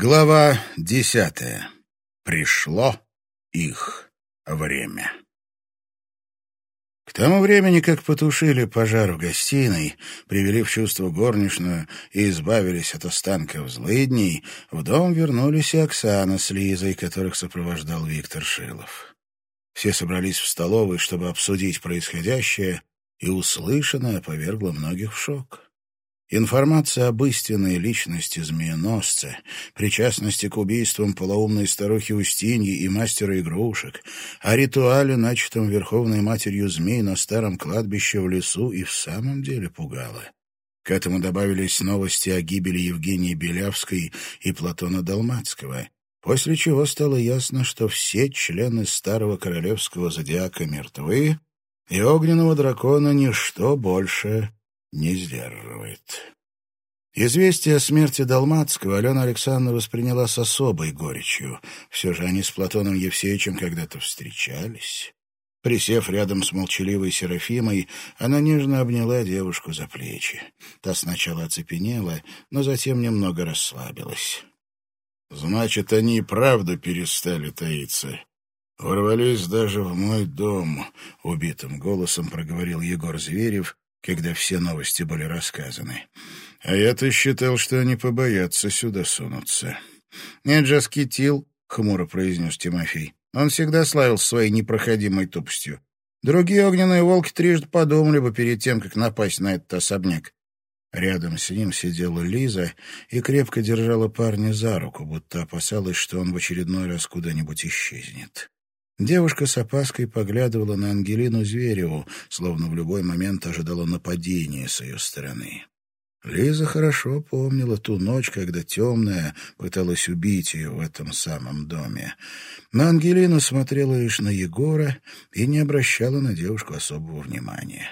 Глава десятая. Пришло их время. К тому времени, как потушили пожар в гостиной, привели в чувство горничную и избавились от останков злыдней, в дом вернулись и Оксана с Лизой, которых сопровождал Виктор Шилов. Все собрались в столовой, чтобы обсудить происходящее, и услышанное повергло многих в шок. Информация об истинной личности змееносца, причастности к убийствам полоумной старухи Устиньи и мастера игрушек, о ритуале, начатом Верховной Матерью Змей на старом кладбище в лесу, и в самом деле пугала. К этому добавились новости о гибели Евгении Белявской и Платона Долмацкого, после чего стало ясно, что все члены старого королевского зодиака мертвы, и огненного дракона ничто больше не сдерживает. Известие о смерти Долматского Алена Александровна восприняла с особой горечью. Все же они с Платоном Евсеевичем когда-то встречались. Присев рядом с молчаливой Серафимой, она нежно обняла девушку за плечи. Та сначала оцепенела, но затем немного расслабилась. «Значит, они и правда перестали таиться. Ворвались даже в мой дом», — убитым голосом проговорил Егор Зверев, когда все новости были рассказаны. А я-то считал, что они побоятся сюда сунуться. «Нет же, скитил», — хмуро произнес Тимофей. «Он всегда славился своей непроходимой тупостью. Другие огненные волки трижды подумали бы перед тем, как напасть на этот особняк. Рядом с ним сидела Лиза и крепко держала парня за руку, будто опасалась, что он в очередной раз куда-нибудь исчезнет. Девушка с опаской поглядывала на Ангелину Звереву, словно в любой момент ожидала нападения с ее стороны. Лиза хорошо помнила ту ночь, когда темная пыталась убить ее в этом самом доме. Но Ангелина смотрела лишь на Егора и не обращала на девушку особого внимания.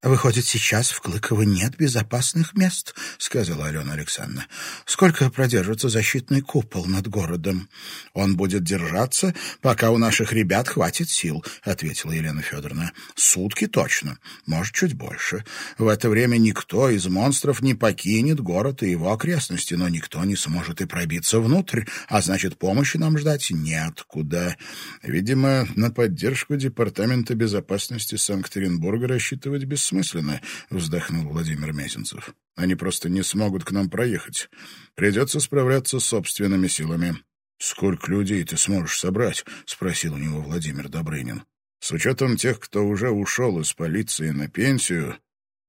«Выходит, сейчас в Клыково нет безопасных мест», — сказала Алена Александровна. «Сколько продержится защитный купол над городом?» «Он будет держаться, пока у наших ребят хватит сил», — ответила Елена Федоровна. «Сутки точно, может, чуть больше. В это время никто из монстров не покинет город и его окрестности, но никто не сможет и пробиться внутрь, а значит, помощи нам ждать неоткуда. Видимо, на поддержку Департамента безопасности Санкт-Петербурга рассчитывать без бессмысленно», — вздохнул Владимир Мезенцев. «Они просто не смогут к нам проехать. Придется справляться собственными силами». «Сколько людей ты сможешь собрать?» — спросил у него Владимир Добрынин. «С учетом тех, кто уже ушел из полиции на пенсию,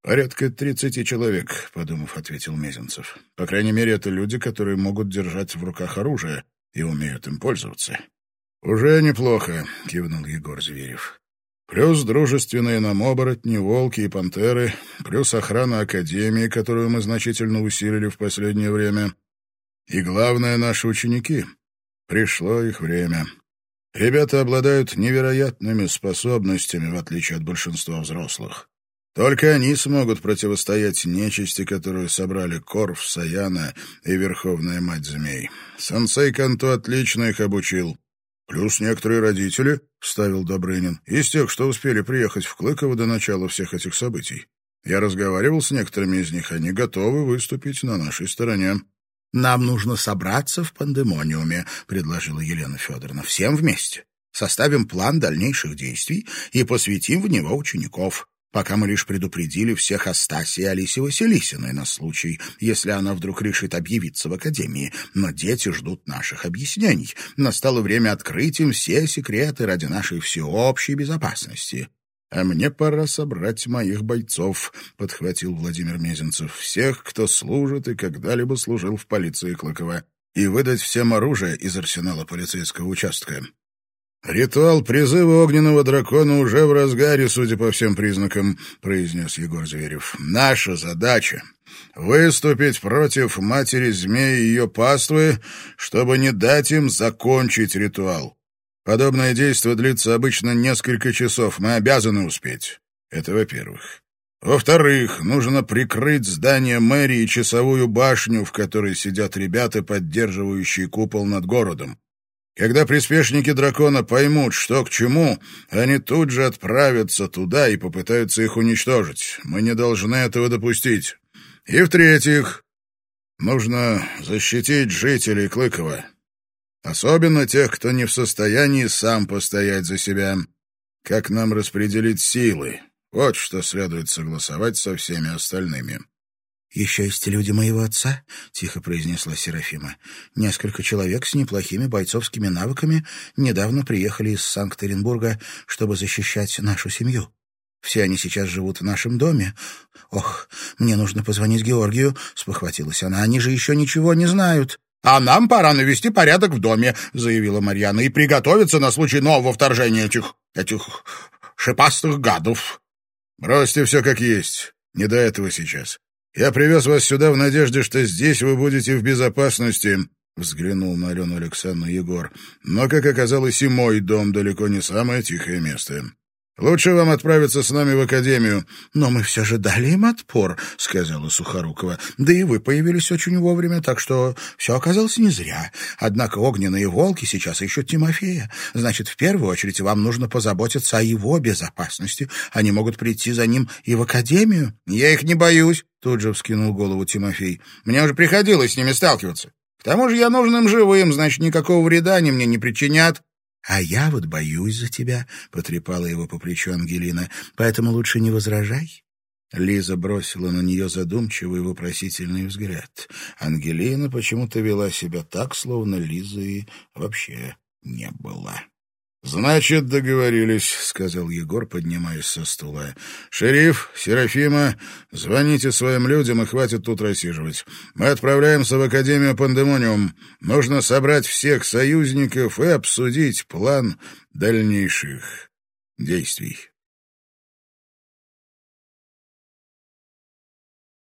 порядка тридцати человек», — подумав, ответил Мезенцев. «По крайней мере, это люди, которые могут держать в руках оружие и умеют им пользоваться». «Уже неплохо», — кивнул Егор Зверев. Плюс дружественные нам оборотни, волки и пантеры, плюс охрана Академии, которую мы значительно усилили в последнее время. И главное, наши ученики. Пришло их время. Ребята обладают невероятными способностями, в отличие от большинства взрослых. Только они смогут противостоять нечисти, которую собрали Корф, Саяна и Верховная Мать Змей. Сансей Канто отлично их обучил. «Плюс некоторые родители», — вставил Добрынин, «из тех, что успели приехать в Клыково до начала всех этих событий. Я разговаривал с некоторыми из них, они готовы выступить на нашей стороне». «Нам нужно собраться в пандемониуме», — предложила Елена Федоровна, — «всем вместе. Составим план дальнейших действий и посвятим в него учеников пока мы лишь предупредили всех Астасии и Алисе Василисиной на случай, если она вдруг решит объявиться в Академии. Но дети ждут наших объяснений. Настало время открыть им все секреты ради нашей всеобщей безопасности. «А мне пора собрать моих бойцов», — подхватил Владимир Мезенцев, «всех, кто служит и когда-либо служил в полиции Клыкова, и выдать всем оружие из арсенала полицейского участка. «Ритуал призыва огненного дракона уже в разгаре, судя по всем признакам», — произнес Егор Зверев. «Наша задача — выступить против матери змеи и ее паствы, чтобы не дать им закончить ритуал. Подобное действие длится обычно несколько часов, мы обязаны успеть. Это во-первых. Во-вторых, нужно прикрыть здание мэрии и часовую башню, в которой сидят ребята, поддерживающие купол над городом. Когда приспешники дракона поймут, что к чему, они тут же отправятся туда и попытаются их уничтожить. Мы не должны этого допустить. И в-третьих, Нужно защитить жителей Клыкова. Особенно тех, кто не в состоянии сам постоять за себя. Как нам распределить силы? Вот что следует согласовать со всеми остальными. «Еще есть люди моего отца», — тихо произнесла Серафима. «Несколько человек с неплохими бойцовскими навыками недавно приехали из Санкт-Петербурга, чтобы защищать нашу семью. Все они сейчас живут в нашем доме. Ох, мне нужно позвонить Георгию», — спохватилась она. «Они же еще ничего не знают». «А нам пора навести порядок в доме», — заявила Марьяна, «и приготовиться на случай нового вторжения этих... этих шипастых гадов». «Бросьте все как есть. Не до этого сейчас. Я привез вас сюда в надежде, что здесь вы будете в безопасности», — взглянул на Алену Александровну Егор. «Но, как оказалось, и мой дом далеко не самое тихое место. Лучше вам отправиться с нами в академию. Но мы все же дали им отпор, сказала Сухорукова. Да и вы появились очень вовремя, так что все оказалось не зря. Однако огненные волки сейчас ищут Тимофея. Значит, в первую очередь вам нужно позаботиться о его безопасности. Они могут прийти за ним и в академию. Я их не боюсь, тут же вскинул голову Тимофей. Мне уже приходилось с ними сталкиваться. К тому же я нужен им живым, значит, никакого вреда они мне не причинят. «А я вот боюсь за тебя», — потрепала его по плечу Ангелина, «поэтому лучше не возражай». Лиза бросила на нее задумчивый вопросительный взгляд. Ангелина почему-то вела себя так, словно Лизы вообще не было. «Значит, договорились», — сказал Егор, поднимаясь со стула. «Шериф, Серафима, звоните своим людям и хватит тут рассиживать. Мы отправляемся в Академию Пандемониум. Нужно собрать всех союзников и обсудить план дальнейших действий».